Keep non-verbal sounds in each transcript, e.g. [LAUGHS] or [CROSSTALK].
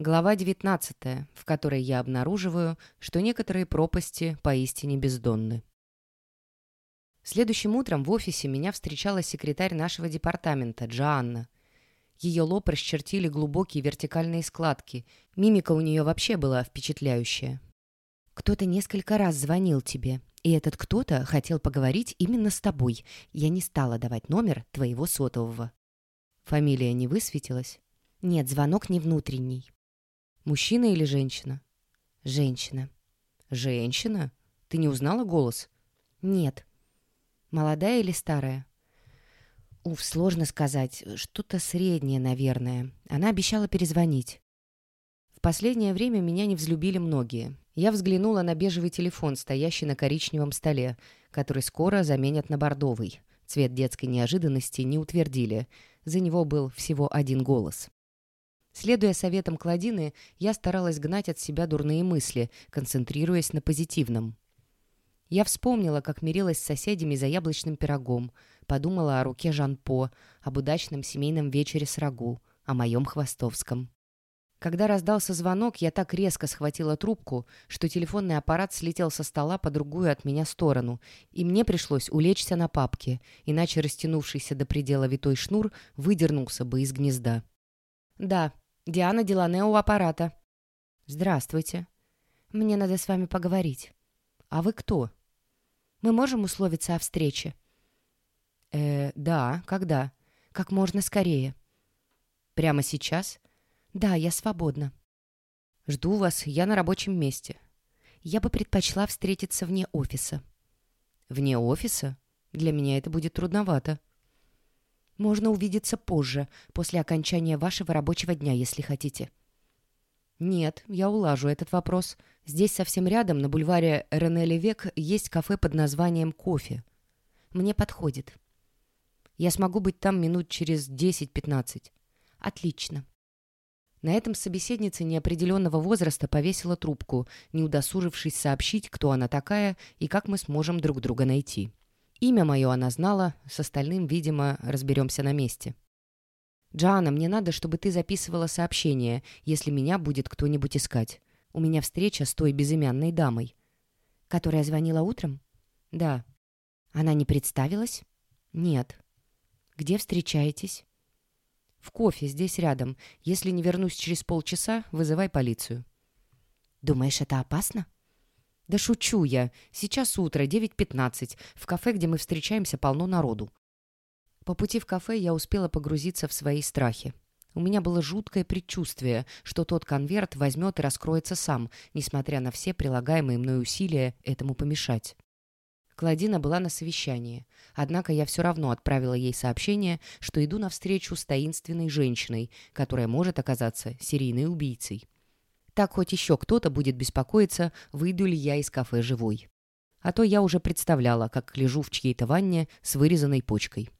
Глава 19, в которой я обнаруживаю, что некоторые пропасти поистине бездонны. Следующим утром в офисе меня встречала секретарь нашего департамента, Джоанна. Ее лоб расчертили глубокие вертикальные складки. Мимика у нее вообще была впечатляющая. «Кто-то несколько раз звонил тебе, и этот кто-то хотел поговорить именно с тобой. Я не стала давать номер твоего сотового». Фамилия не высветилась? Нет, звонок не внутренний. Мужчина или женщина? Женщина. Женщина? Ты не узнала голос? Нет. Молодая или старая? Уф, сложно сказать. Что-то среднее, наверное. Она обещала перезвонить. В последнее время меня не взлюбили многие. Я взглянула на бежевый телефон, стоящий на коричневом столе, который скоро заменят на бордовый. Цвет детской неожиданности не утвердили. За него был всего один голос. Следуя советам Кладины, я старалась гнать от себя дурные мысли, концентрируясь на позитивном. Я вспомнила, как мирилась с соседями за яблочным пирогом, подумала о руке Жан-По, об удачном семейном вечере с рагу, о моем Хвостовском. Когда раздался звонок, я так резко схватила трубку, что телефонный аппарат слетел со стола по другую от меня сторону, и мне пришлось улечься на папке, иначе растянувшийся до предела витой шнур выдернулся бы из гнезда. «Да, Диана Делане у аппарата». «Здравствуйте. Мне надо с вами поговорить. А вы кто? Мы можем условиться о встрече?» «Э, да. Когда? Как можно скорее». «Прямо сейчас?» «Да, я свободна». «Жду вас. Я на рабочем месте». «Я бы предпочла встретиться вне офиса». «Вне офиса? Для меня это будет трудновато». Можно увидеться позже, после окончания вашего рабочего дня, если хотите». «Нет, я улажу этот вопрос. Здесь совсем рядом, на бульваре Рене Левек, есть кафе под названием «Кофе». Мне подходит. Я смогу быть там минут через 10-15. Отлично». На этом собеседница неопределенного возраста повесила трубку, не удосужившись сообщить, кто она такая и как мы сможем друг друга найти. Имя мое она знала, с остальным, видимо, разберемся на месте. «Джоанна, мне надо, чтобы ты записывала сообщение, если меня будет кто-нибудь искать. У меня встреча с той безымянной дамой». «Которая звонила утром?» «Да». «Она не представилась?» «Нет». «Где встречаетесь?» «В кофе, здесь рядом. Если не вернусь через полчаса, вызывай полицию». «Думаешь, это опасно?» «Да шучу я. Сейчас утро, 9.15. В кафе, где мы встречаемся, полно народу». По пути в кафе я успела погрузиться в свои страхи. У меня было жуткое предчувствие, что тот конверт возьмет и раскроется сам, несмотря на все прилагаемые мной усилия этому помешать. Кладина была на совещании, однако я все равно отправила ей сообщение, что иду навстречу с таинственной женщиной, которая может оказаться серийной убийцей. Так хоть еще кто-то будет беспокоиться, выйду ли я из кафе живой. А то я уже представляла, как лежу в чьей-то ванне с вырезанной почкой.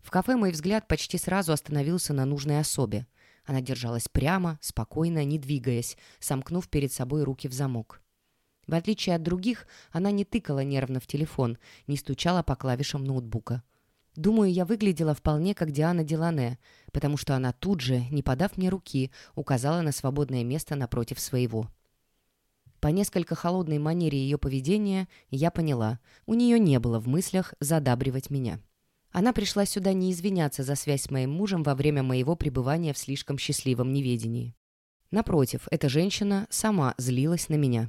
В кафе мой взгляд почти сразу остановился на нужной особе. Она держалась прямо, спокойно, не двигаясь, сомкнув перед собой руки в замок. В отличие от других, она не тыкала нервно в телефон, не стучала по клавишам ноутбука. Думаю, я выглядела вполне как Диана Делане, потому что она тут же, не подав мне руки, указала на свободное место напротив своего. По несколько холодной манере ее поведения я поняла, у нее не было в мыслях задабривать меня. Она пришла сюда не извиняться за связь с моим мужем во время моего пребывания в слишком счастливом неведении. Напротив, эта женщина сама злилась на меня.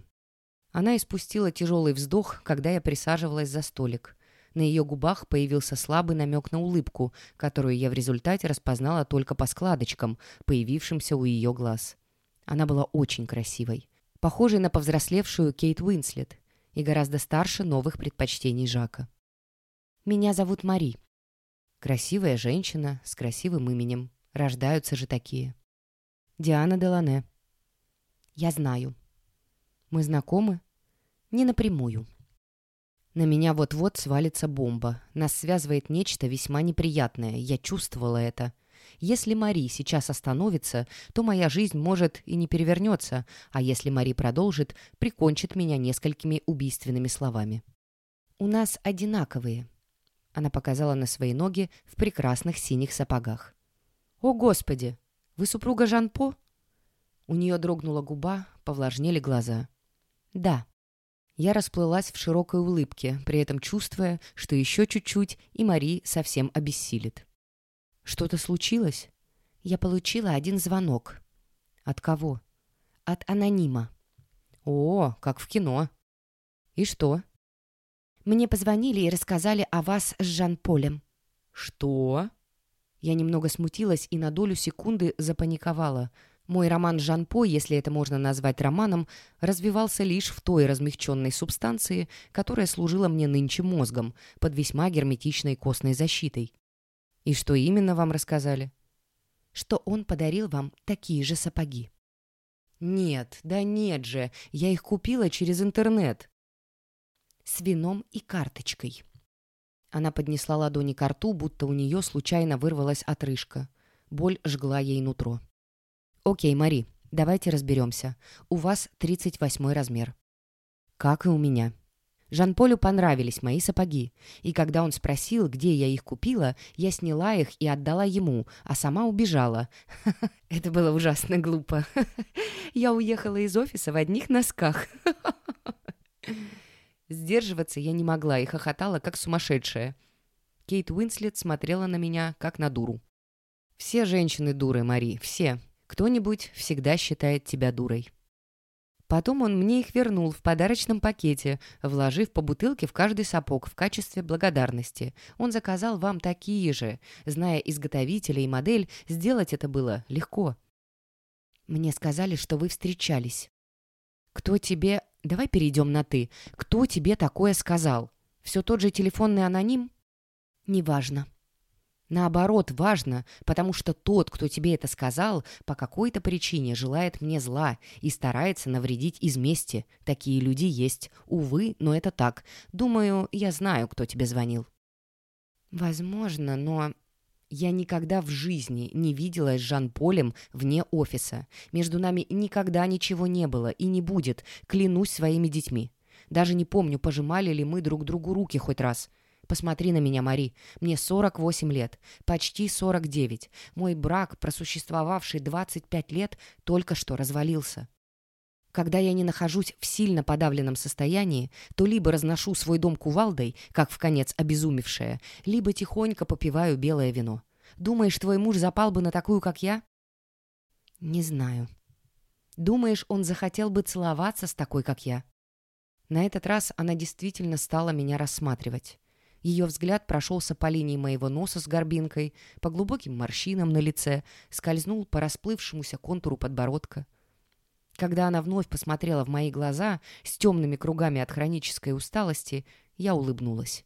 Она испустила тяжелый вздох, когда я присаживалась за столик. На ее губах появился слабый намек на улыбку, которую я в результате распознала только по складочкам, появившимся у ее глаз. Она была очень красивой, похожей на повзрослевшую Кейт Уинслет и гораздо старше новых предпочтений Жака. «Меня зовут Мари». Красивая женщина с красивым именем. Рождаются же такие. Диана Делане. «Я знаю». «Мы знакомы?» «Не напрямую». На меня вот-вот свалится бомба. Нас связывает нечто весьма неприятное. Я чувствовала это. Если Мари сейчас остановится, то моя жизнь, может, и не перевернется, а если Мари продолжит, прикончит меня несколькими убийственными словами. «У нас одинаковые», — она показала на свои ноги в прекрасных синих сапогах. «О, Господи! Вы супруга Жан-По?» У нее дрогнула губа, повлажнели глаза. «Да». Я расплылась в широкой улыбке, при этом чувствуя, что еще чуть-чуть, и Мари совсем обессилит. «Что-то случилось?» «Я получила один звонок». «От кого?» «От анонима». «О, как в кино». «И что?» «Мне позвонили и рассказали о вас с Жан-Полем». «Что?» Я немного смутилась и на долю секунды запаниковала. Мой роман Жан-По, если это можно назвать романом, развивался лишь в той размягченной субстанции, которая служила мне нынче мозгом, под весьма герметичной костной защитой. И что именно вам рассказали? Что он подарил вам такие же сапоги. Нет, да нет же, я их купила через интернет. С вином и карточкой. Она поднесла ладони к рту, будто у нее случайно вырвалась отрыжка. Боль жгла ей нутро. «Окей, Мари, давайте разберемся. У вас 38 размер». «Как и у меня». Жан-Полю понравились мои сапоги, и когда он спросил, где я их купила, я сняла их и отдала ему, а сама убежала. [LAUGHS] Это было ужасно глупо. [LAUGHS] Я уехала из офиса в одних носках. [LAUGHS] Сдерживаться я не могла и хохотала, как сумасшедшая. Кейт Уинслет смотрела на меня, как на дуру. «Все женщины дуры, Мари, все. Кто-нибудь всегда считает тебя дурой». Потом он мне их вернул в подарочном пакете, вложив по бутылке в каждый сапог в качестве благодарности. Он заказал вам такие же. Зная изготовителя и модель, сделать это было легко. Мне сказали, что вы встречались. Кто тебе Давай перейдем на «ты». Кто тебе такое сказал? Все тот же телефонный аноним? Неважно. Наоборот, важно, потому что тот, кто тебе это сказал, по какой-то причине желает мне зла и старается навредить из мести. Такие люди есть. Увы, но это так. Думаю, я знаю, кто тебе звонил. Возможно, но я никогда в жизни не виделась с Жан-Полем вне офиса. Между нами никогда ничего не было и не будет, клянусь своими детьми. Даже не помню, пожимали ли мы друг другу руки хоть раз. Посмотри на меня, Мари. Мне 48 лет. Почти 49. Мой брак, просуществовавший 25 лет, только что развалился. Когда я не нахожусь в сильно подавленном состоянии, то либо разношу свой дом кувалдой, как в конец обезумевшая, либо тихонько попиваю белое вино. Думаешь, твой муж запал бы на такую, как я? Не знаю. Думаешь, он захотел бы целоваться с такой, как я? На этот раз она действительно стала меня рассматривать. Ее взгляд прошелся по линии моего носа с горбинкой, по глубоким морщинам на лице, скользнул по расплывшемуся контуру подбородка — когда она вновь посмотрела в мои глаза с темными кругами от хронической усталости, я улыбнулась.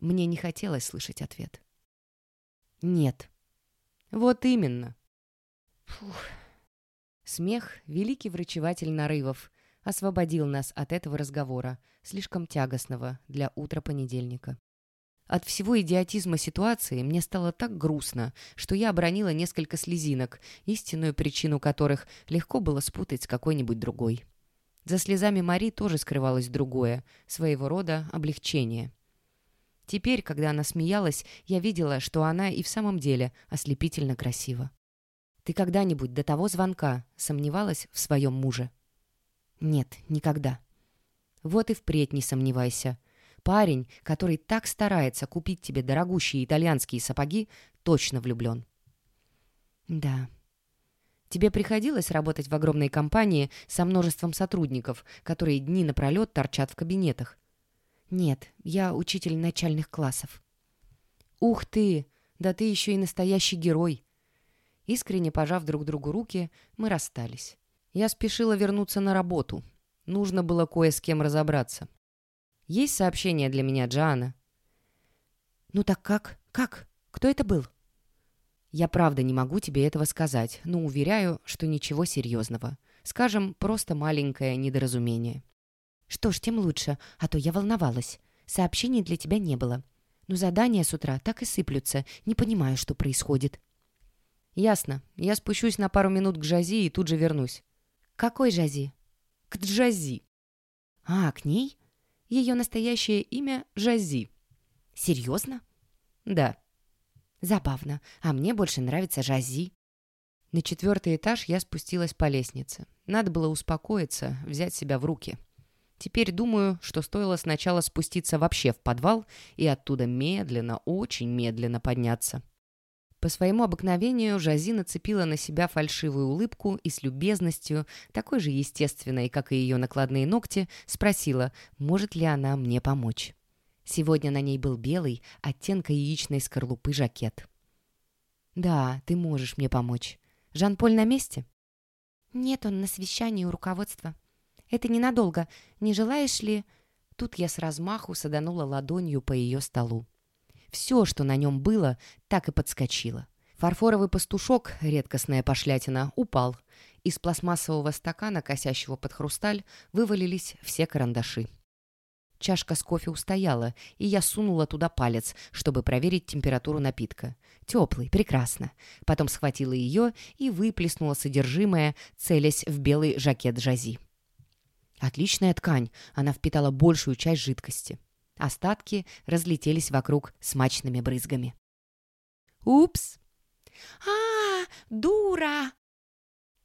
Мне не хотелось слышать ответ. «Нет». «Вот именно». Фух. Смех, великий врачеватель нарывов, освободил нас от этого разговора, слишком тягостного для утра понедельника. От всего идиотизма ситуации мне стало так грустно, что я обронила несколько слезинок, истинную причину которых легко было спутать с какой-нибудь другой. За слезами Мари тоже скрывалось другое, своего рода облегчение. Теперь, когда она смеялась, я видела, что она и в самом деле ослепительно красива. «Ты когда-нибудь до того звонка сомневалась в своем муже?» «Нет, никогда». «Вот и впредь не сомневайся», Парень, который так старается купить тебе дорогущие итальянские сапоги, точно влюблен. Да. Тебе приходилось работать в огромной компании со множеством сотрудников, которые дни напролет торчат в кабинетах? Нет, я учитель начальных классов. Ух ты! Да ты еще и настоящий герой! Искренне пожав друг другу руки, мы расстались. Я спешила вернуться на работу. Нужно было кое с кем разобраться. Есть сообщение для меня, Джоанна?» «Ну так как? Как? Кто это был?» «Я правда не могу тебе этого сказать, но уверяю, что ничего серьезного. Скажем, просто маленькое недоразумение». «Что ж, тем лучше, а то я волновалась. Сообщений для тебя не было. Но задания с утра так и сыплются. Не понимаю, что происходит». «Ясно. Я спущусь на пару минут к Жази и тут же вернусь». «Какой Жази?» «К Джази». «А, к ней? Ее настоящее имя Жази. Серьезно? Да. Забавно. А мне больше нравится Жази. На четвертый этаж я спустилась по лестнице. Надо было успокоиться, взять себя в руки. Теперь думаю, что стоило сначала спуститься вообще в подвал и оттуда медленно, очень медленно подняться. По своему обыкновению Жази нацепила на себя фальшивую улыбку и с любезностью, такой же естественной, как и ее накладные ногти, спросила, может ли она мне помочь. Сегодня на ней был белый, оттенка яичной скорлупы жакет. «Да, ты можешь мне помочь. Жан-Поль на месте?» «Нет, он на совещании у руководства. Это ненадолго. Не желаешь ли...» Тут я с размаху саданула ладонью по ее столу. Все, что на нем было, так и подскочило. Фарфоровый пастушок, редкостная пошлятина, упал. Из пластмассового стакана, косящего под хрусталь, вывалились все карандаши. Чашка с кофе устояла, и я сунула туда палец, чтобы проверить температуру напитка. Теплый, прекрасно. Потом схватила ее и выплеснула содержимое, целясь в белый жакет Жази. Отличная ткань, она впитала большую часть жидкости. Остатки разлетелись вокруг смачными брызгами. «Упс!» «А, дура!»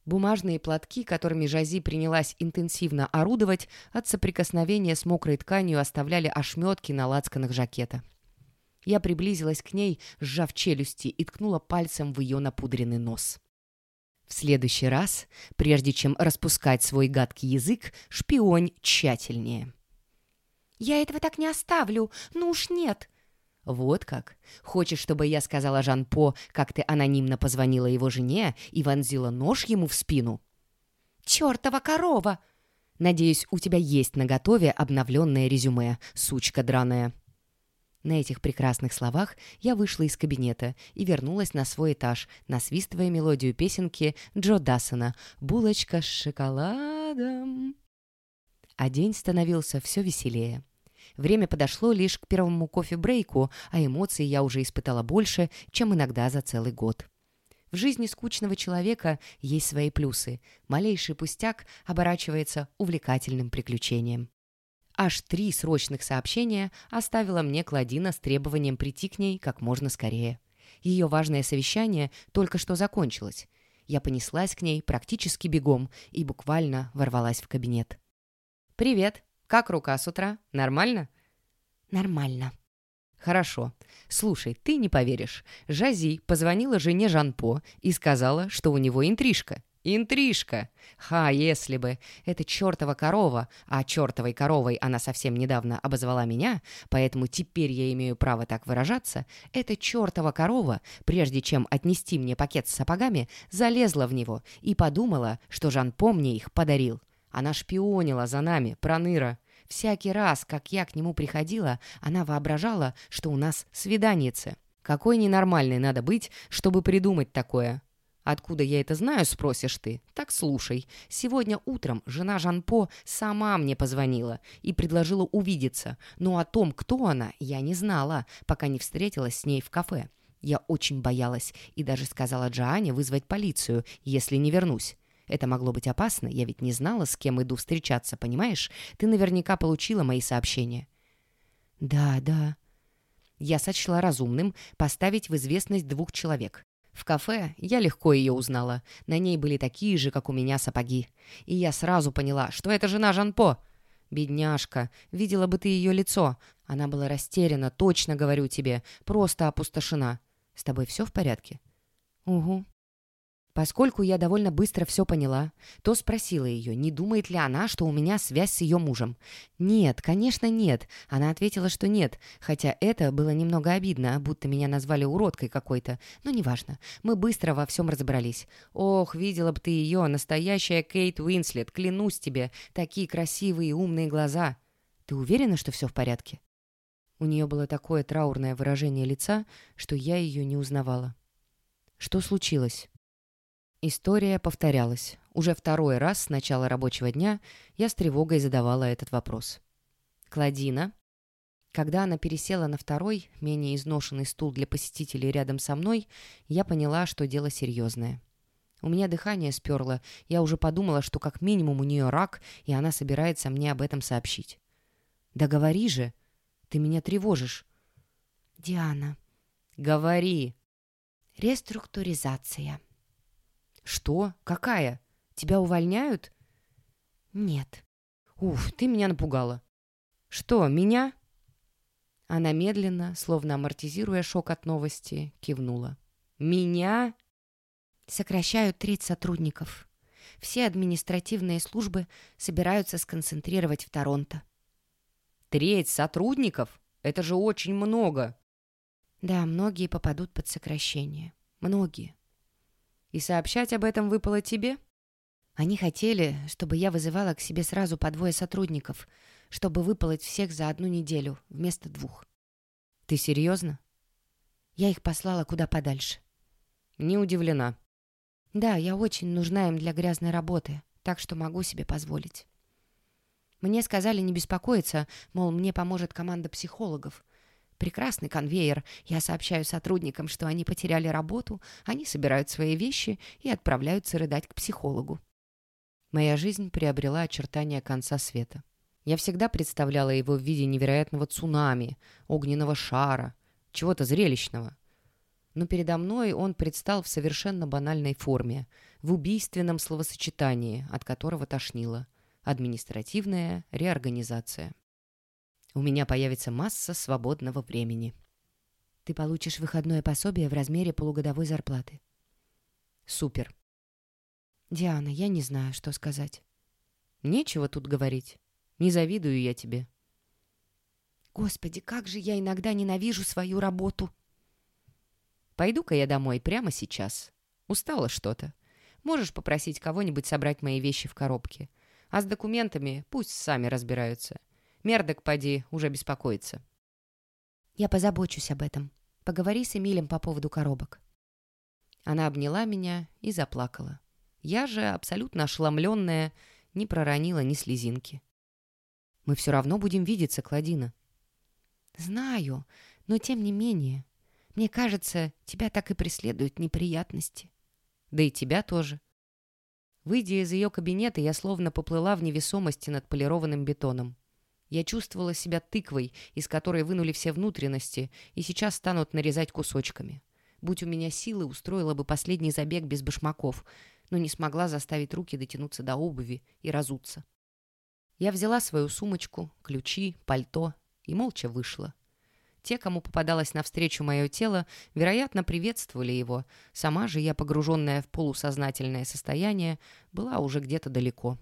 Бумажные платки, которыми Жази принялась интенсивно орудовать, от соприкосновения с мокрой тканью оставляли ошметки на лацканах жакета. Я приблизилась к ней, сжав челюсти, и ткнула пальцем в ее напудренный нос. В следующий раз, прежде чем распускать свой гадкий язык, шпионь тщательнее. «Я этого так не оставлю, ну уж нет!» «Вот как? Хочешь, чтобы я сказала Жан-По, как ты анонимно позвонила его жене и вонзила нож ему в спину?» «Чёртова корова!» «Надеюсь, у тебя есть наготове обновленное резюме, сучка драная». На этих прекрасных словах я вышла из кабинета и вернулась на свой этаж, насвистывая мелодию песенки Джо Дассона «Булочка с шоколадом». А день становился все веселее. Время подошло лишь к первому кофе-брейку, а эмоций я уже испытала больше, чем иногда за целый год. В жизни скучного человека есть свои плюсы. Малейший пустяк оборачивается увлекательным приключением. Аж три срочных сообщения оставила мне Кладина с требованием прийти к ней как можно скорее. Ее важное совещание только что закончилось. Я понеслась к ней практически бегом и буквально ворвалась в кабинет. «Привет!» Как рука с утра? Нормально?» «Нормально». «Хорошо. Слушай, ты не поверишь. Жази позвонила жене Жанпо и сказала, что у него интрижка. Интрижка! Ха, если бы! Это чертова корова, а чертовой коровой она совсем недавно обозвала меня, поэтому теперь я имею право так выражаться. Эта чертова корова, прежде чем отнести мне пакет с сапогами, залезла в него и подумала, что Жанпо мне их подарил. Она шпионила за нами, проныра. Всякий раз, как я к нему приходила, она воображала, что у нас свиданицы. Какой ненормальной надо быть, чтобы придумать такое? Откуда я это знаю, спросишь ты? Так слушай. Сегодня утром жена Жанпо сама мне позвонила и предложила увидеться, но о том, кто она, я не знала, пока не встретилась с ней в кафе. Я очень боялась и даже сказала Джоанне вызвать полицию, если не вернусь. Это могло быть опасно, я ведь не знала, с кем иду встречаться, понимаешь? Ты наверняка получила мои сообщения». «Да, да». Я сочла разумным поставить в известность двух человек. В кафе я легко ее узнала. На ней были такие же, как у меня, сапоги. И я сразу поняла, что это жена Жанпо. Бедняжка, видела бы ты ее лицо. Она была растеряна, точно говорю тебе, просто опустошена. С тобой все в порядке? Угу. Поскольку я довольно быстро все поняла, то спросила ее, не думает ли она, что у меня связь с ее мужем. «Нет, конечно, нет». Она ответила, что нет, хотя это было немного обидно, будто меня назвали уродкой какой-то. Но неважно, мы быстро во всем разобрались. «Ох, видела бы ты ее, настоящая Кейт Уинслет, клянусь тебе, такие красивые и умные глаза». «Ты уверена, что все в порядке?» У нее было такое траурное выражение лица, что я ее не узнавала. «Что случилось?» История повторялась. Уже второй раз с начала рабочего дня я с тревогой задавала этот вопрос. «Кладина?» Когда она пересела на второй, менее изношенный стул для посетителей рядом со мной, я поняла, что дело серьезное. У меня дыхание сперло, я уже подумала, что как минимум у нее рак, и она собирается мне об этом сообщить. «Да говори же! Ты меня тревожишь!» «Диана!» «Говори!» «Реструктуризация!» «Что? Какая? Тебя увольняют?» «Нет». «Уф, ты меня напугала». «Что, меня?» Она медленно, словно амортизируя шок от новости, кивнула. «Меня?» «Сокращают треть сотрудников. Все административные службы собираются сконцентрировать в Торонто». «Треть сотрудников? Это же очень много!» «Да, многие попадут под сокращение. Многие». «И сообщать об этом выпало тебе?» Они хотели, чтобы я вызывала к себе сразу по двое сотрудников, чтобы выполоть всех за одну неделю вместо двух. Ты серьезно? Я их послала куда подальше. Не удивлена. Да, я очень нужна им для грязной работы, так что могу себе позволить. Мне сказали не беспокоиться, мол, мне поможет команда психологов. Прекрасный конвейер. Я сообщаю сотрудникам, что они потеряли работу, они собирают свои вещи и отправляются рыдать к психологу. Моя жизнь приобрела очертания конца света. Я всегда представляла его в виде невероятного цунами, огненного шара, чего-то зрелищного. Но передо мной он предстал в совершенно банальной форме, в убийственном словосочетании, от которого тошнило. Административная реорганизация. У меня появится масса свободного времени. Ты получишь выходное пособие в размере полугодовой зарплаты. Супер. Диана, я не знаю, что сказать. Нечего тут говорить. Не завидую я тебе. Господи, как же я иногда ненавижу свою работу. Пойду-ка я домой прямо сейчас. Устала что-то. Можешь попросить кого-нибудь собрать мои вещи в коробке. А с документами пусть сами разбираются. Мердок, поди, уже беспокоится. Я позабочусь об этом. Поговори с Эмилем по поводу коробок. Она обняла меня и заплакала. Я же, абсолютно ошеломленная, не проронила ни слезинки. «Мы все равно будем видеться, Кладина». «Знаю, но тем не менее. Мне кажется, тебя так и преследуют неприятности». «Да и тебя тоже». Выйдя из ее кабинета, я словно поплыла в невесомости над полированным бетоном. Я чувствовала себя тыквой, из которой вынули все внутренности, и сейчас станут нарезать кусочками. Будь у меня силы, устроила бы последний забег без башмаков, но не смогла заставить руки дотянуться до обуви и разуться. Я взяла свою сумочку, ключи, пальто и молча вышла. Те, кому попадалось навстречу мое тело, вероятно, приветствовали его. Сама же я, погруженная в полусознательное состояние, была уже где-то далеко.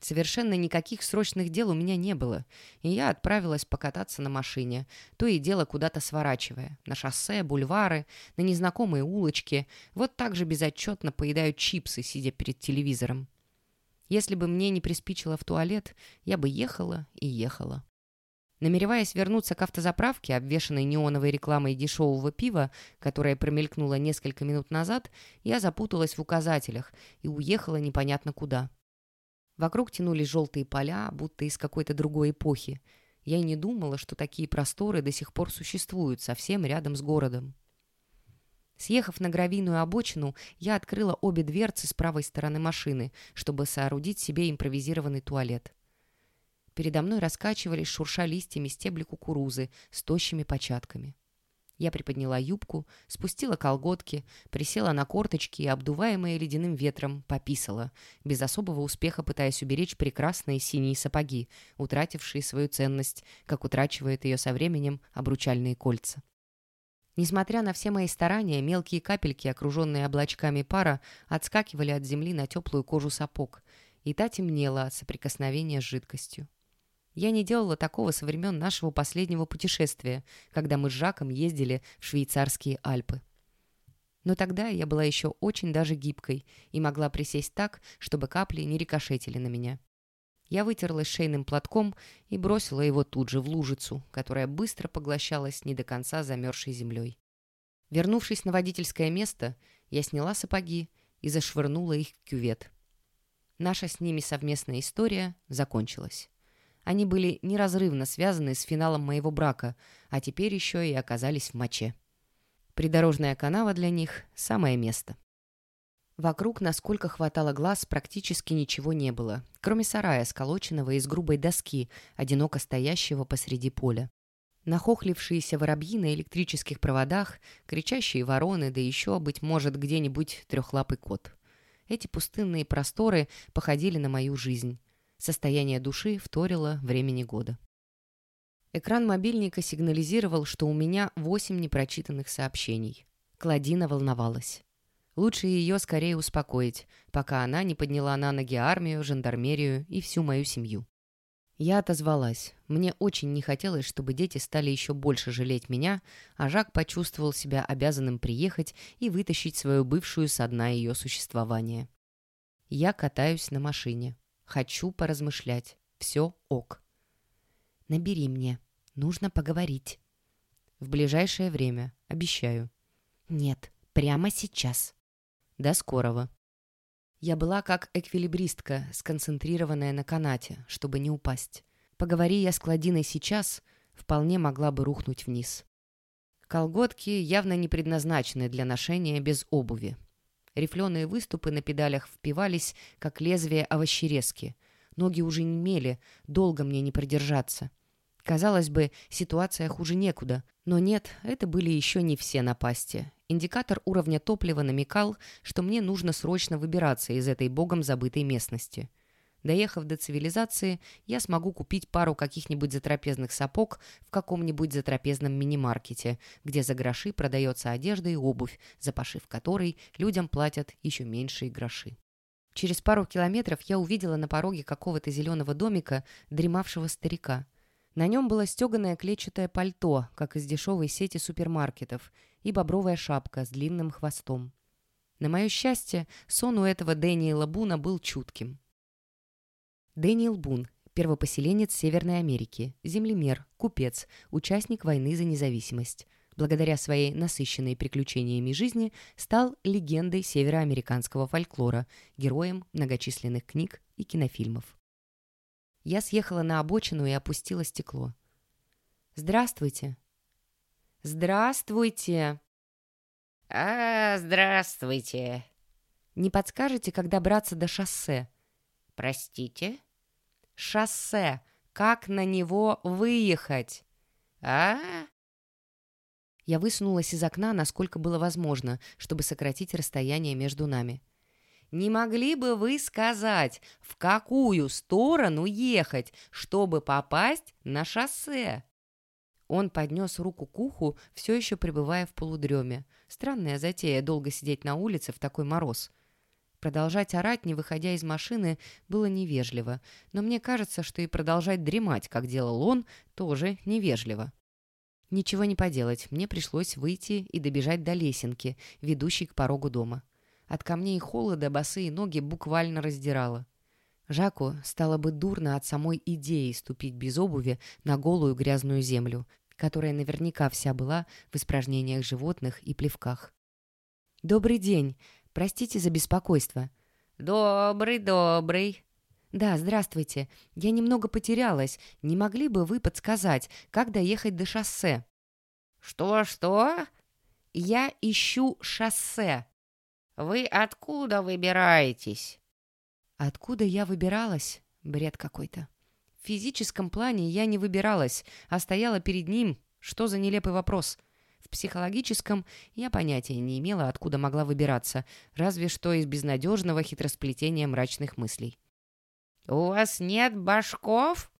Совершенно никаких срочных дел у меня не было, и я отправилась покататься на машине, то и дело куда-то сворачивая, на шоссе, бульвары, на незнакомые улочки, вот так же безотчетно поедаю чипсы, сидя перед телевизором. Если бы мне не приспичило в туалет, я бы ехала и ехала. Намереваясь вернуться к автозаправке, обвешанной неоновой рекламой дешевого пива, которая промелькнула несколько минут назад, я запуталась в указателях и уехала непонятно куда. Вокруг тянулись желтые поля, будто из какой-то другой эпохи. Я и не думала, что такие просторы до сих пор существуют совсем рядом с городом. Съехав на гравийную обочину, я открыла обе дверцы с правой стороны машины, чтобы соорудить себе импровизированный туалет. Передо мной раскачивались, шурша листьями стебли кукурузы с тощими початками. Я приподняла юбку, спустила колготки, присела на корточки и, обдуваемая ледяным ветром, пописала, без особого успеха пытаясь уберечь прекрасные синие сапоги, утратившие свою ценность, как утрачивает ее со временем обручальные кольца. Несмотря на все мои старания, мелкие капельки, окруженные облачками пара, отскакивали от земли на теплую кожу сапог, и та темнела от соприкосновения с жидкостью. Я не делала такого со времен нашего последнего путешествия, когда мы с Жаком ездили в швейцарские Альпы. Но тогда я была еще очень даже гибкой и могла присесть так, чтобы капли не рикошетили на меня. Я вытерлась шейным платком и бросила его тут же в лужицу, которая быстро поглощалась не до конца замерзшей землей. Вернувшись на водительское место, я сняла сапоги и зашвырнула их в кювет. Наша с ними совместная история закончилась. Они были неразрывно связаны с финалом моего брака, а теперь еще и оказались в моче. Придорожная канава для них – самое место. Вокруг, насколько хватало глаз, практически ничего не было, кроме сарая, сколоченного из грубой доски, одиноко стоящего посреди поля. Нахохлившиеся воробьи на электрических проводах, кричащие вороны, да еще, быть может, где-нибудь трехлапый кот. Эти пустынные просторы походили на мою жизнь. Состояние души вторило времени года. Экран мобильника сигнализировал, что у меня восемь непрочитанных сообщений. Кладина волновалась. Лучше ее скорее успокоить, пока она не подняла на ноги армию, жандармерию и всю мою семью. Я отозвалась. Мне очень не хотелось, чтобы дети стали еще больше жалеть меня, а Жак почувствовал себя обязанным приехать и вытащить свою бывшую со дна ее существования. Я катаюсь на машине. Хочу поразмышлять. Все ок. Набери мне. Нужно поговорить. В ближайшее время. Обещаю. Нет, прямо сейчас. До скорого. Я была как эквилибристка, сконцентрированная на канате, чтобы не упасть. Поговори я с Кладиной сейчас, вполне могла бы рухнуть вниз. Колготки явно не предназначены для ношения без обуви. Рифленые выступы на педалях впивались, как лезвие овощерезки. Ноги уже не мели, долго мне не продержаться. Казалось бы, ситуация хуже некуда. Но нет, это были еще не все напасти. Индикатор уровня топлива намекал, что мне нужно срочно выбираться из этой богом забытой местности. Доехав до цивилизации, я смогу купить пару каких-нибудь затрапезных сапог в каком-нибудь затрапезном мини-маркете, где за гроши продается одежда и обувь, за пошив которой людям платят еще меньшие гроши. Через пару километров я увидела на пороге какого-то зеленого домика дремавшего старика – на нем было стеганое клетчатое пальто, как из дешевой сети супермаркетов, и бобровая шапка с длинным хвостом. На мое счастье, сон у этого Дэниела Буна был чутким. Дэниел Бун, первопоселенец Северной Америки, землемер, купец, участник войны за независимость. Благодаря своей насыщенной приключениями жизни стал легендой североамериканского фольклора, героем многочисленных книг и кинофильмов. Я съехала на обочину и опустила стекло. «Здравствуйте!» «Здравствуйте!» «А, здравствуйте!» «Не подскажете, когда браться до шоссе?» «Простите?» «Шоссе! Как на него выехать?» «А?» Я высунулась из окна, насколько было возможно, чтобы сократить расстояние между нами. Не могли бы вы сказать, в какую сторону ехать, чтобы попасть на шоссе?» Он поднес руку к уху, все еще пребывая в полудреме. Странная затея долго сидеть на улице в такой мороз. Продолжать орать, не выходя из машины, было невежливо, но мне кажется, что и продолжать дремать, как делал он, тоже невежливо. Ничего не поделать, мне пришлось выйти и добежать до лесенки, ведущей к порогу дома. От камней холода босые ноги буквально раздирало. Жаку стало бы дурно от самой идеи ступить без обуви на голую грязную землю, которая наверняка вся была в испражнениях животных и плевках. «Добрый день. Простите за беспокойство». «Добрый, добрый». «Да, здравствуйте. Я немного потерялась. Не могли бы вы подсказать, как доехать до шоссе?» «Что-что?» «Я ищу шоссе». «Вы откуда выбираетесь?» «Откуда я выбиралась?» Бред какой-то. В физическом плане я не выбиралась, а стояла перед ним. Что за нелепый вопрос? В психологическом я понятия не имела, откуда могла выбираться, разве что из безнадежного хитросплетения мрачных мыслей. «У вас нет башков?»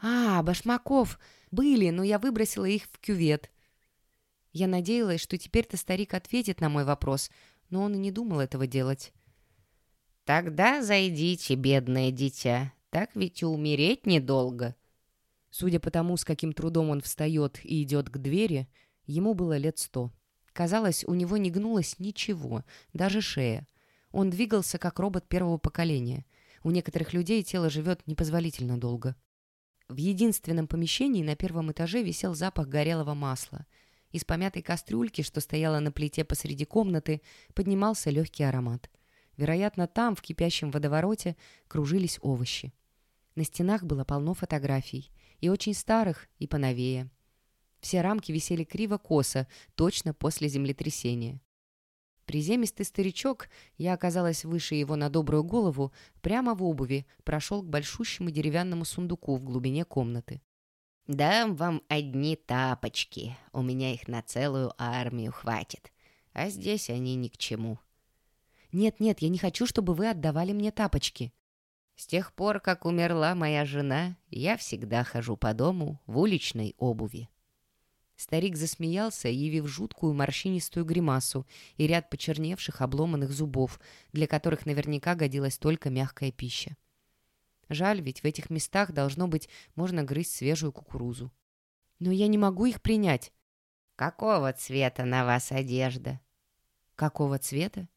«А, башмаков! Были, но я выбросила их в кювет». Я надеялась, что теперь-то старик ответит на мой вопрос, но он и не думал этого делать. «Тогда зайдите, бедное дитя, так ведь и умереть недолго». Судя по тому, с каким трудом он встает и идет к двери, ему было лет сто. Казалось, у него не гнулось ничего, даже шея. Он двигался, как робот первого поколения. У некоторых людей тело живет непозволительно долго. В единственном помещении на первом этаже висел запах горелого масла — из помятой кастрюльки, что стояла на плите посреди комнаты, поднимался легкий аромат. Вероятно, там, в кипящем водовороте, кружились овощи. На стенах было полно фотографий, и очень старых, и поновее. Все рамки висели криво-косо, точно после землетрясения. Приземистый старичок, я оказалась выше его на добрую голову, прямо в обуви прошел к большущему деревянному сундуку в глубине комнаты. «Дам вам одни тапочки. У меня их на целую армию хватит. А здесь они ни к чему». Нет-нет, я не хочу, чтобы вы отдавали мне тапочки. С тех пор, как умерла моя жена, я всегда хожу по дому в уличной обуви. Старик засмеялся, явив жуткую морщинистую гримасу и ряд почерневших обломанных зубов, для которых наверняка годилась только мягкая пища. Жаль, ведь в этих местах, должно быть, можно грызть свежую кукурузу. Но я не могу их принять. Какого цвета на вас одежда? Какого цвета?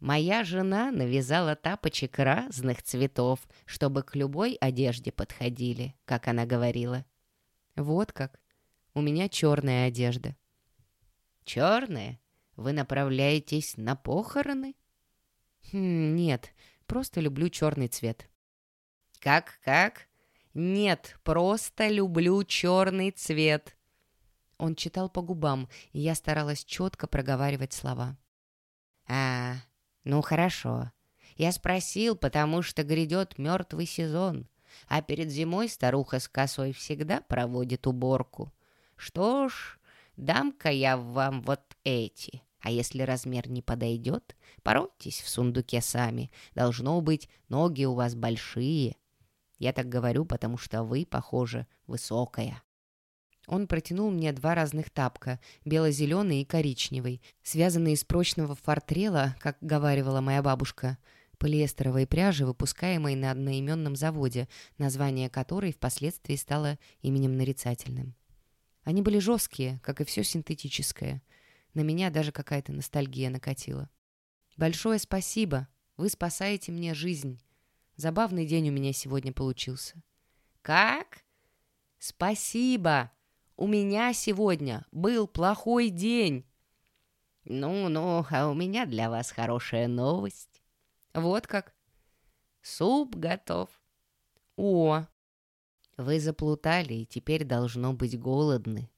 Моя жена навязала тапочек разных цветов, чтобы к любой одежде подходили, как она говорила. Вот как. У меня черная одежда. Черная? Вы направляетесь на похороны? Хм, нет, просто люблю черный цвет. Как-как? Нет, просто люблю черный цвет. Он читал по губам, и я старалась четко проговаривать слова. А, ну хорошо. Я спросил, потому что грядет мертвый сезон, а перед зимой старуха с косой всегда проводит уборку. Что ж, дам-ка я вам вот эти. А если размер не подойдет, поройтесь в сундуке сами. Должно быть, ноги у вас большие. Я так говорю, потому что вы, похоже, высокая. Он протянул мне два разных тапка, бело-зеленый и коричневый, связанные из прочного фортрела, как говаривала моя бабушка, полиэстеровой пряжи, выпускаемой на одноименном заводе, название которой впоследствии стало именем нарицательным. Они были жесткие, как и все синтетическое. На меня даже какая-то ностальгия накатила. «Большое спасибо. Вы спасаете мне жизнь. Забавный день у меня сегодня получился». «Как?» «Спасибо. У меня сегодня был плохой день». «Ну-ну, а у меня для вас хорошая новость». «Вот как?» «Суп готов». «О, вы заплутали и теперь должно быть голодны.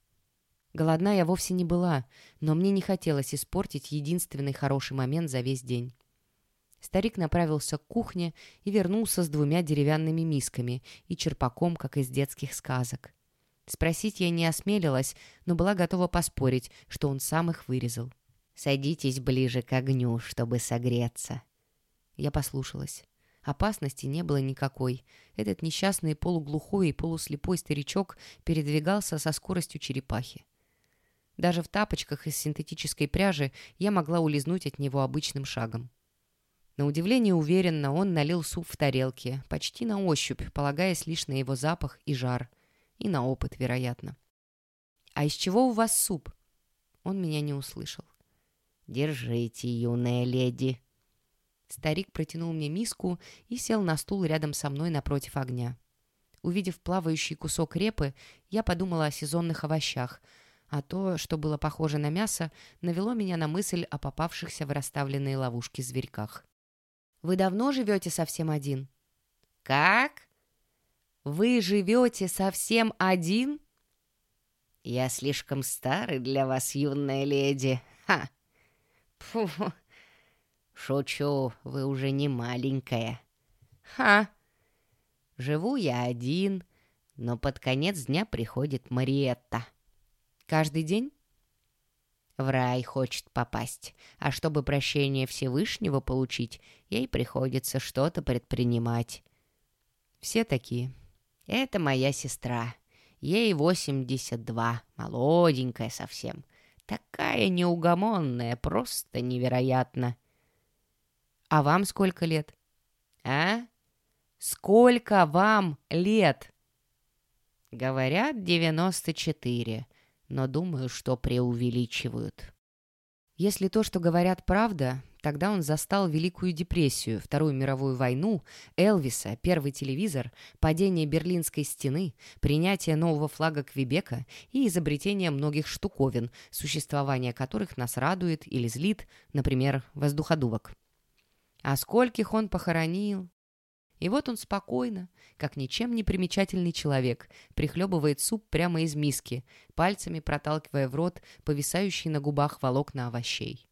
Голодна я вовсе не была, но мне не хотелось испортить единственный хороший момент за весь день. Старик направился к кухне и вернулся с двумя деревянными мисками и черпаком, как из детских сказок. Спросить я не осмелилась, но была готова поспорить, что он сам их вырезал. «Садитесь ближе к огню, чтобы согреться». Я послушалась. Опасности не было никакой. Этот несчастный полуглухой и полуслепой старичок передвигался со скоростью черепахи. Даже в тапочках из синтетической пряжи я могла улизнуть от него обычным шагом. На удивление уверенно он налил суп в тарелке, почти на ощупь, полагаясь лишь на его запах и жар. И на опыт, вероятно. «А из чего у вас суп?» Он меня не услышал. «Держите, юная леди», Старик протянул мне миску и сел на стул рядом со мной напротив огня. Увидев плавающий кусок репы, я подумала о сезонных овощах, а то, что было похоже на мясо, навело меня на мысль о попавшихся в расставленные ловушки зверьках. «Вы давно живете совсем один?» «Как?» «Вы живете совсем один?» «Я слишком старый для вас, юная леди. Ха! Фу, «Шучу, вы уже не маленькая». «Ха!» «Живу я один, но под конец дня приходит Мариетта». «Каждый день?» В рай хочет попасть, а чтобы прощение Всевышнего получить, ей приходится что-то предпринимать. Все такие. Это моя сестра. Ей 82, молоденькая совсем. Такая неугомонная, просто невероятно. А вам сколько лет? А? Сколько вам лет? Говорят, 94, но думаю, что преувеличивают. Если то, что говорят, правда, тогда он застал Великую депрессию, Вторую мировую войну, Элвиса, первый телевизор, падение Берлинской стены, принятие нового флага Квебека и изобретение многих штуковин, существование которых нас радует или злит, например, воздуходувок. А скольких он похоронил? И вот он спокойно, как ничем не примечательный человек, прихлебывает суп прямо из миски, пальцами проталкивая в рот повисающие на губах волокна овощей.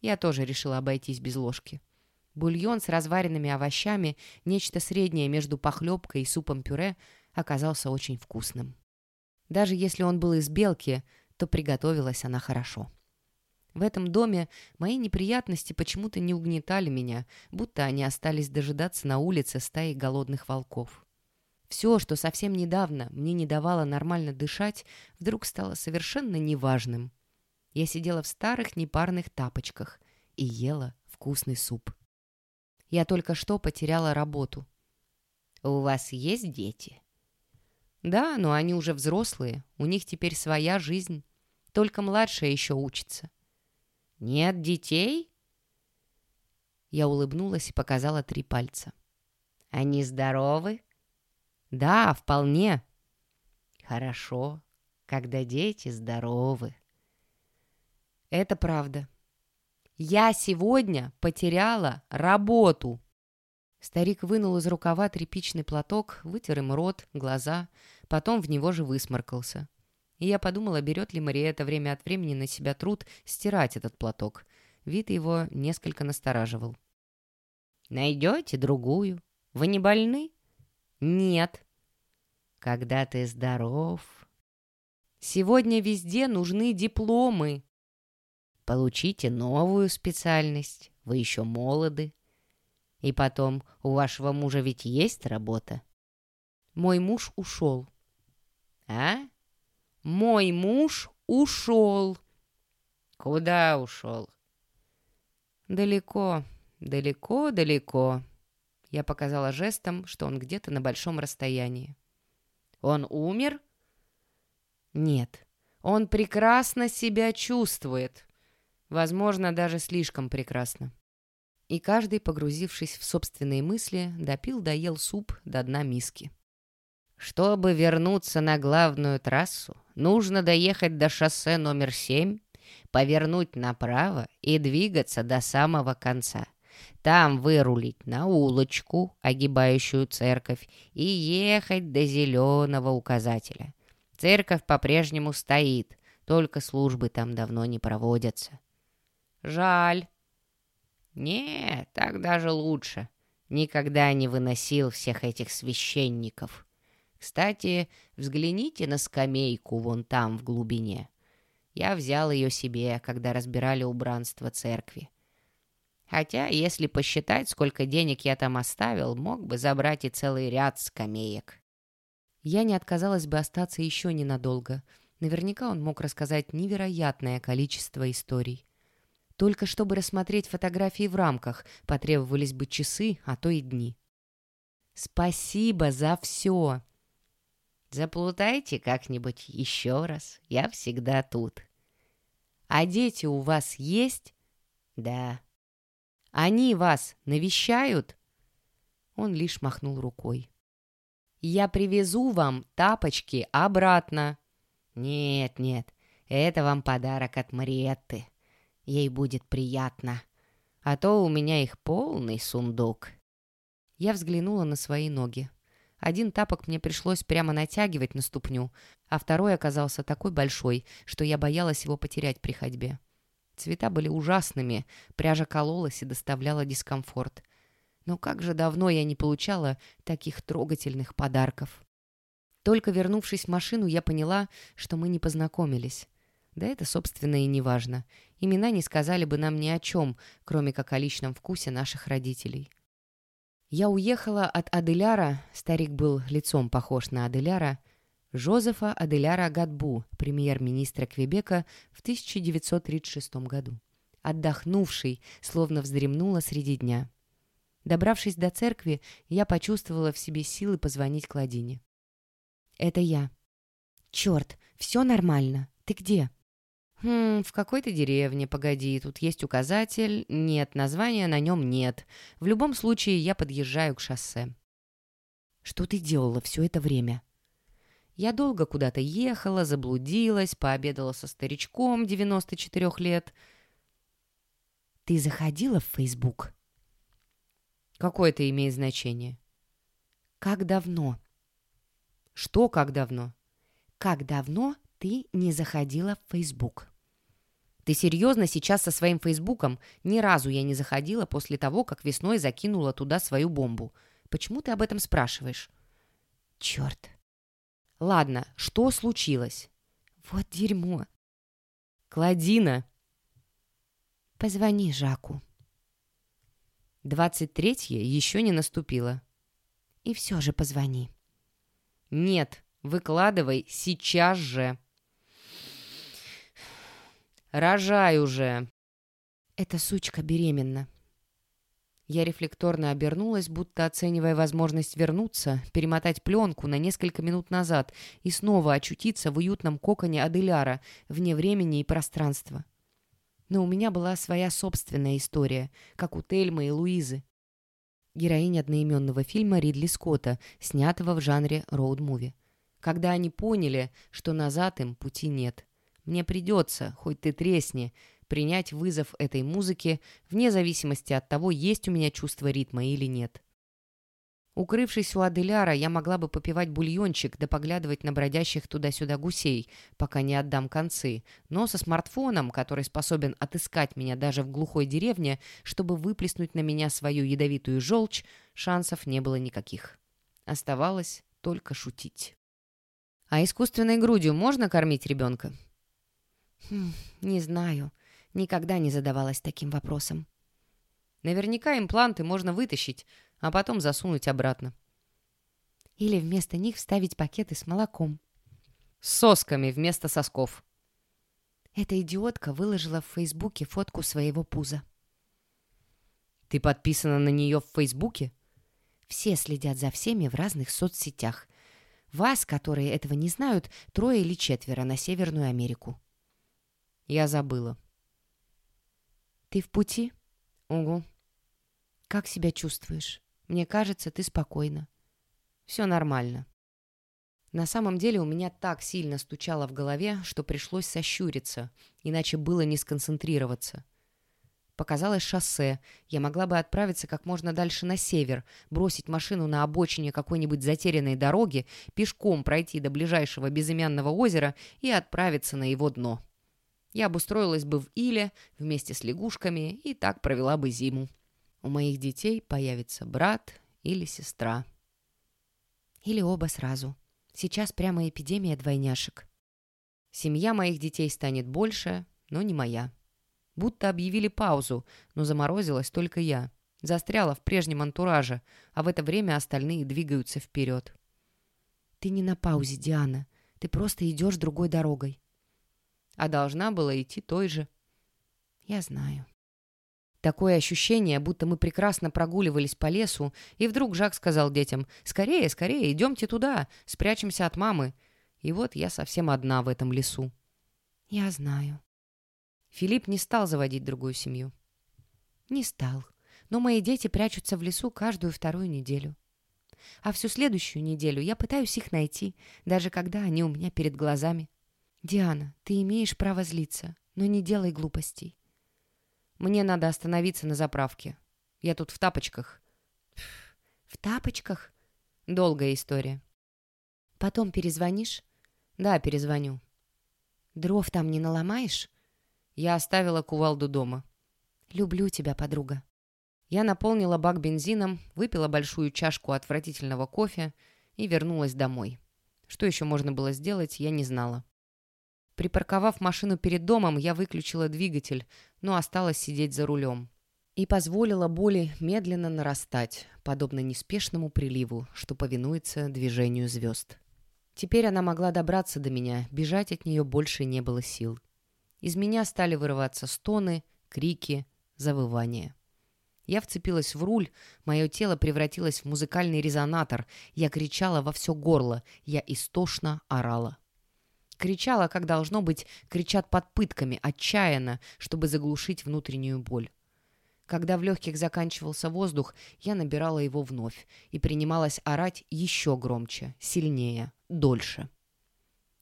Я тоже решила обойтись без ложки. Бульон с разваренными овощами, нечто среднее между похлебкой и супом-пюре, оказался очень вкусным. Даже если он был из белки, то приготовилась она хорошо. В этом доме мои неприятности почему-то не угнетали меня, будто они остались дожидаться на улице стаи голодных волков. Все, что совсем недавно мне не давало нормально дышать, вдруг стало совершенно неважным. Я сидела в старых непарных тапочках и ела вкусный суп. Я только что потеряла работу. «У вас есть дети?» «Да, но они уже взрослые, у них теперь своя жизнь. Только младшая еще учится». «Нет детей?» Я улыбнулась и показала три пальца. «Они здоровы?» «Да, вполне». «Хорошо, когда дети здоровы». «Это правда. Я сегодня потеряла работу». Старик вынул из рукава тряпичный платок, вытер им рот, глаза, потом в него же высморкался. И я подумала, берет ли Мариэта время от времени на себя труд стирать этот платок. Вид его несколько настораживал. «Найдете другую? Вы не больны?» «Нет». «Когда ты здоров?» «Сегодня везде нужны дипломы». «Получите новую специальность. Вы еще молоды. И потом, у вашего мужа ведь есть работа?» «Мой муж ушел». «А?» «Мой муж ушел». «Куда ушел?» «Далеко, далеко, далеко». Я показала жестом, что он где-то на большом расстоянии. «Он умер?» «Нет, он прекрасно себя чувствует. Возможно, даже слишком прекрасно». И каждый, погрузившись в собственные мысли, допил-доел суп до дна миски. «Чтобы вернуться на главную трассу, нужно доехать до шоссе номер семь, повернуть направо и двигаться до самого конца. Там вырулить на улочку, огибающую церковь, и ехать до зеленого указателя. Церковь по-прежнему стоит, только службы там давно не проводятся. Жаль. Нет, так даже лучше. Никогда не выносил всех этих священников. Кстати, взгляните на скамейку вон там в глубине. Я взял ее себе, когда разбирали убранство церкви. Хотя, если посчитать, сколько денег я там оставил, мог бы забрать и целый ряд скамеек. Я не отказалась бы остаться еще ненадолго. Наверняка он мог рассказать невероятное количество историй. Только чтобы рассмотреть фотографии в рамках, потребовались бы часы, а то и дни. «Спасибо за все!» «Заплутайте как-нибудь еще раз. Я всегда тут». «А дети у вас есть?» «Да». Они вас навещают?» Он лишь махнул рукой. «Я привезу вам тапочки обратно». «Нет, нет, это вам подарок от Мариетты. Ей будет приятно. А то у меня их полный сундук». Я взглянула на свои ноги. Один тапок мне пришлось прямо натягивать на ступню, а второй оказался такой большой, что я боялась его потерять при ходьбе. Цвета были ужасными, пряжа кололась и доставляла дискомфорт. Но как же давно я не получала таких трогательных подарков. Только вернувшись в машину, я поняла, что мы не познакомились. Да это, собственно, и не важно. Имена не сказали бы нам ни о чем, кроме как о личном вкусе наших родителей. Я уехала от Аделяра, старик был лицом похож на Аделяра, Жозефа Аделяра Гадбу, премьер-министра Квебека в 1936 году. Отдохнувший, словно вздремнула среди дня. Добравшись до церкви, я почувствовала в себе силы позвонить Кладине. «Это я». «Черт, все нормально. Ты где?» «Хм, в какой-то деревне, погоди, тут есть указатель. Нет, названия на нем нет. В любом случае, я подъезжаю к шоссе». «Что ты делала все это время?» Я долго куда-то ехала, заблудилась, пообедала со старичком 94 лет. Ты заходила в Фейсбук? Какое это имеет значение? Как давно? Что как давно? Как давно ты не заходила в Фейсбук? Ты серьезно сейчас со своим Фейсбуком? Ни разу я не заходила после того, как весной закинула туда свою бомбу. Почему ты об этом спрашиваешь? Черт. Ладно, что случилось? Вот дерьмо. Кладина. Позвони Жаку. Двадцать третье еще не наступило. И все же позвони. Нет, выкладывай сейчас же. Рожай уже. Эта сучка беременна. Я рефлекторно обернулась, будто оценивая возможность вернуться, перемотать пленку на несколько минут назад и снова очутиться в уютном коконе Аделяра, вне времени и пространства. Но у меня была своя собственная история, как у Тельмы и Луизы. Героинь одноименного фильма Ридли Скотта, снятого в жанре роуд-муви. Когда они поняли, что назад им пути нет. Мне придется, хоть ты тресни, принять вызов этой музыки, вне зависимости от того, есть у меня чувство ритма или нет. Укрывшись у Аделяра, я могла бы попивать бульончик да поглядывать на бродящих туда-сюда гусей, пока не отдам концы, но со смартфоном, который способен отыскать меня даже в глухой деревне, чтобы выплеснуть на меня свою ядовитую желчь, шансов не было никаких. Оставалось только шутить. «А искусственной грудью можно кормить ребенка?» Хм, «Не знаю. Никогда не задавалась таким вопросом. Наверняка импланты можно вытащить, а потом засунуть обратно. Или вместо них вставить пакеты с молоком. С сосками вместо сосков. Эта идиотка выложила в Фейсбуке фотку своего пуза. Ты подписана на нее в Фейсбуке? Все следят за всеми в разных соцсетях. Вас, которые этого не знают, трое или четверо на Северную Америку. Я забыла. «Ты в пути?» «Угу». «Как себя чувствуешь? Мне кажется, ты спокойна». «Все нормально». На самом деле у меня так сильно стучало в голове, что пришлось сощуриться, иначе было не сконцентрироваться. Показалось шоссе. Я могла бы отправиться как можно дальше на север, бросить машину на обочине какой-нибудь затерянной дороги, пешком пройти до ближайшего безымянного озера и отправиться на его дно. Я обустроилась бы в Иле вместе с лягушками и так провела бы зиму. У моих детей появится брат или сестра. Или оба сразу. Сейчас прямо эпидемия двойняшек. Семья моих детей станет больше, но не моя. Будто объявили паузу, но заморозилась только я. Застряла в прежнем антураже, а в это время остальные двигаются вперед. «Ты не на паузе, Диана. Ты просто идешь другой дорогой а должна была идти той же. Я знаю. Такое ощущение, будто мы прекрасно прогуливались по лесу, и вдруг Жак сказал детям «Скорее, скорее, идемте туда, спрячемся от мамы». И вот я совсем одна в этом лесу. Я знаю. Филипп не стал заводить другую семью. Не стал. Но мои дети прячутся в лесу каждую вторую неделю. А всю следующую неделю я пытаюсь их найти, даже когда они у меня перед глазами. «Диана, ты имеешь право злиться, но не делай глупостей». «Мне надо остановиться на заправке. Я тут в тапочках». «В тапочках?» «Долгая история». «Потом перезвонишь?» «Да, перезвоню». «Дров там не наломаешь?» Я оставила кувалду дома. «Люблю тебя, подруга». Я наполнила бак бензином, выпила большую чашку отвратительного кофе и вернулась домой. Что еще можно было сделать, я не знала. Припарковав машину перед домом, я выключила двигатель, но осталась сидеть за рулем. И позволила боли медленно нарастать, подобно неспешному приливу, что повинуется движению звезд. Теперь она могла добраться до меня, бежать от нее больше не было сил. Из меня стали вырываться стоны, крики, завывания. Я вцепилась в руль, мое тело превратилось в музыкальный резонатор, я кричала во все горло, я истошно орала. Кричала, как должно быть, кричат под пытками, отчаянно, чтобы заглушить внутреннюю боль. Когда в легких заканчивался воздух, я набирала его вновь и принималась орать еще громче, сильнее, дольше.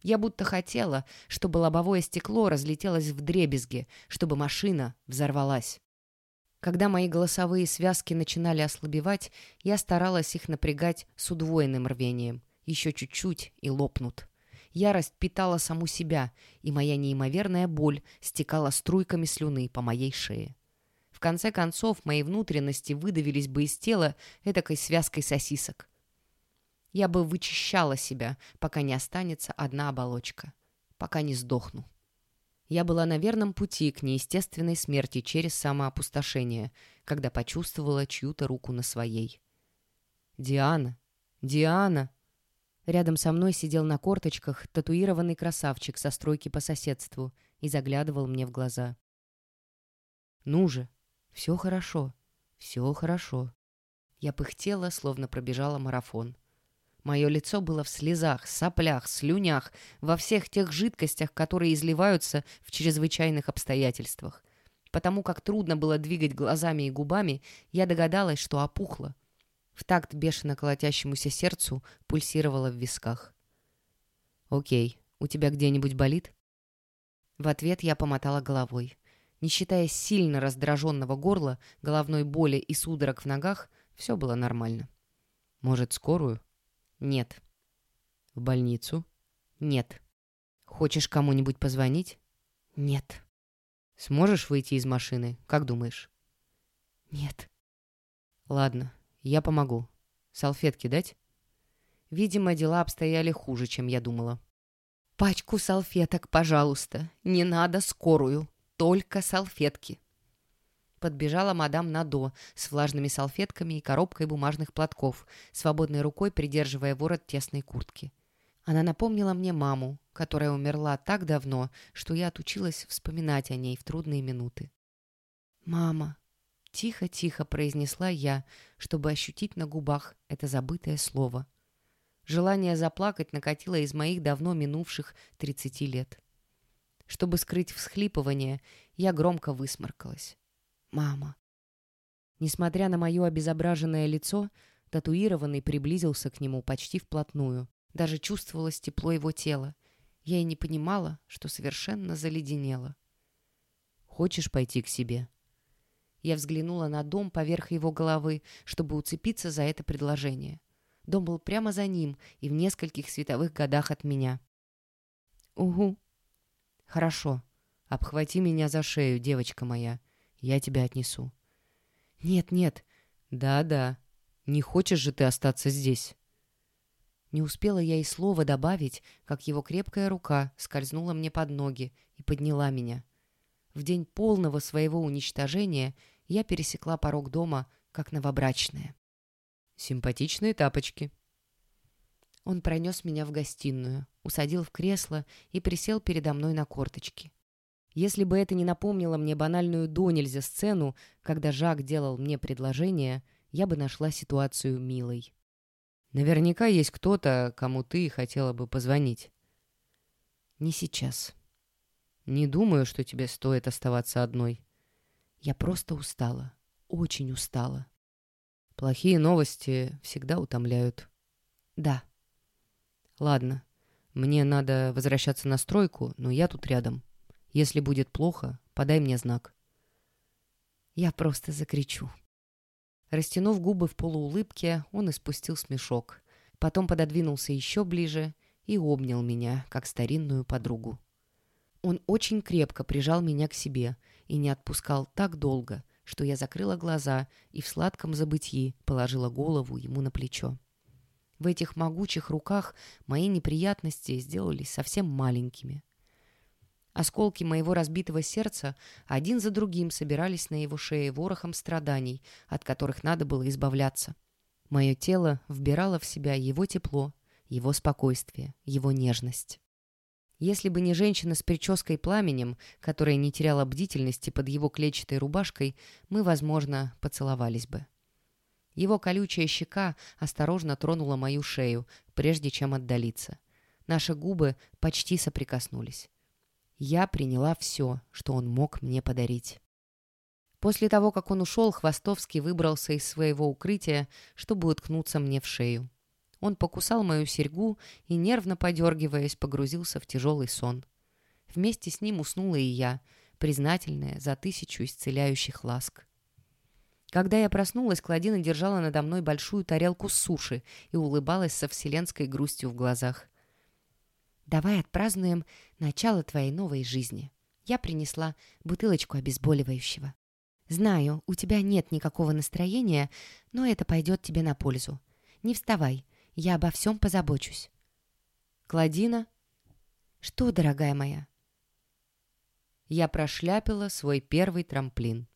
Я будто хотела, чтобы лобовое стекло разлетелось в дребезги, чтобы машина взорвалась. Когда мои голосовые связки начинали ослабевать, я старалась их напрягать с удвоенным рвением. Еще чуть-чуть и лопнут. Ярость питала саму себя, и моя неимоверная боль стекала струйками слюны по моей шее. В конце концов, мои внутренности выдавились бы из тела этакой связкой сосисок. Я бы вычищала себя, пока не останется одна оболочка, пока не сдохну. Я была на верном пути к неестественной смерти через самоопустошение, когда почувствовала чью-то руку на своей. «Диана! Диана!» Рядом со мной сидел на корточках татуированный красавчик со стройки по соседству и заглядывал мне в глаза. «Ну же! Все хорошо! Все хорошо!» Я пыхтела, словно пробежала марафон. Мое лицо было в слезах, соплях, слюнях, во всех тех жидкостях, которые изливаются в чрезвычайных обстоятельствах. Потому как трудно было двигать глазами и губами, я догадалась, что опухла. В такт бешено колотящемуся сердцу пульсировало в висках. «Окей, у тебя где-нибудь болит?» В ответ я помотала головой. Не считая сильно раздраженного горла, головной боли и судорог в ногах, все было нормально. «Может, скорую?» «Нет». «В больницу?» «Нет». «Хочешь кому-нибудь позвонить?» «Нет». «Сможешь выйти из машины? Как думаешь?» «Нет». «Ладно, я помогу. Салфетки дать?» Видимо, дела обстояли хуже, чем я думала. «Пачку салфеток, пожалуйста. Не надо скорую. Только салфетки». Подбежала мадам Надо с влажными салфетками и коробкой бумажных платков, свободной рукой придерживая ворот тесной куртки. Она напомнила мне маму, которая умерла так давно, что я отучилась вспоминать о ней в трудные минуты. «Мама!» — тихо-тихо произнесла я, чтобы ощутить на губах это забытое слово. Желание заплакать накатило из моих давно минувших тридцати лет. Чтобы скрыть всхлипывание, я громко высморкалась. «Мама». Несмотря на мое обезображенное лицо, татуированный приблизился к нему почти вплотную. Даже чувствовалось тепло его тела. Я и не понимала, что совершенно заледенела. «Хочешь пойти к себе?» Я взглянула на дом поверх его головы, чтобы уцепиться за это предложение. Дом был прямо за ним и в нескольких световых годах от меня. «Угу». «Хорошо. Обхвати меня за шею, девочка моя. Я тебя отнесу». «Нет, нет». «Да-да. Не хочешь же ты остаться здесь?» Не успела я и слова добавить, как его крепкая рука скользнула мне под ноги и подняла меня. В день полного своего уничтожения я пересекла порог дома, как новобрачная. «Симпатичные тапочки». Он пронес меня в гостиную, усадил в кресло и присел передо мной на корточки. Если бы это не напомнило мне банальную до нельзя сцену, когда Жак делал мне предложение, я бы нашла ситуацию милой. Наверняка есть кто-то, кому ты хотела бы позвонить. Не сейчас. Не думаю, что тебе стоит оставаться одной. Я просто устала. Очень устала. Плохие новости всегда утомляют. Да. Ладно. Мне надо возвращаться на стройку, но я тут рядом. Если будет плохо, подай мне знак». Я просто закричу. Растянув губы в полуулыбке, он испустил смешок. Потом пододвинулся еще ближе и обнял меня, как старинную подругу. Он очень крепко прижал меня к себе и не отпускал так долго, что я закрыла глаза и в сладком забытии положила голову ему на плечо. В этих могучих руках мои неприятности сделались совсем маленькими. Осколки моего разбитого сердца один за другим собирались на его шее ворохом страданий, от которых надо было избавляться. Мое тело вбирало в себя его тепло, его спокойствие, его нежность. Если бы не женщина с прической пламенем, которая не теряла бдительности под его клетчатой рубашкой, мы, возможно, поцеловались бы. Его колючая щека осторожно тронула мою шею, прежде чем отдалиться. Наши губы почти соприкоснулись. Я приняла все, что он мог мне подарить. После того, как он ушел, Хвостовский выбрался из своего укрытия, чтобы уткнуться мне в шею. Он покусал мою серьгу и, нервно подергиваясь, погрузился в тяжелый сон. Вместе с ним уснула и я, признательная за тысячу исцеляющих ласк. Когда я проснулась, Кладина держала надо мной большую тарелку суши и улыбалась со вселенской грустью в глазах. Давай отпразднуем начало твоей новой жизни. Я принесла бутылочку обезболивающего. Знаю, у тебя нет никакого настроения, но это пойдет тебе на пользу. Не вставай, я обо всем позабочусь. Кладина? Что, дорогая моя? я прошляпила свой первый трамплин.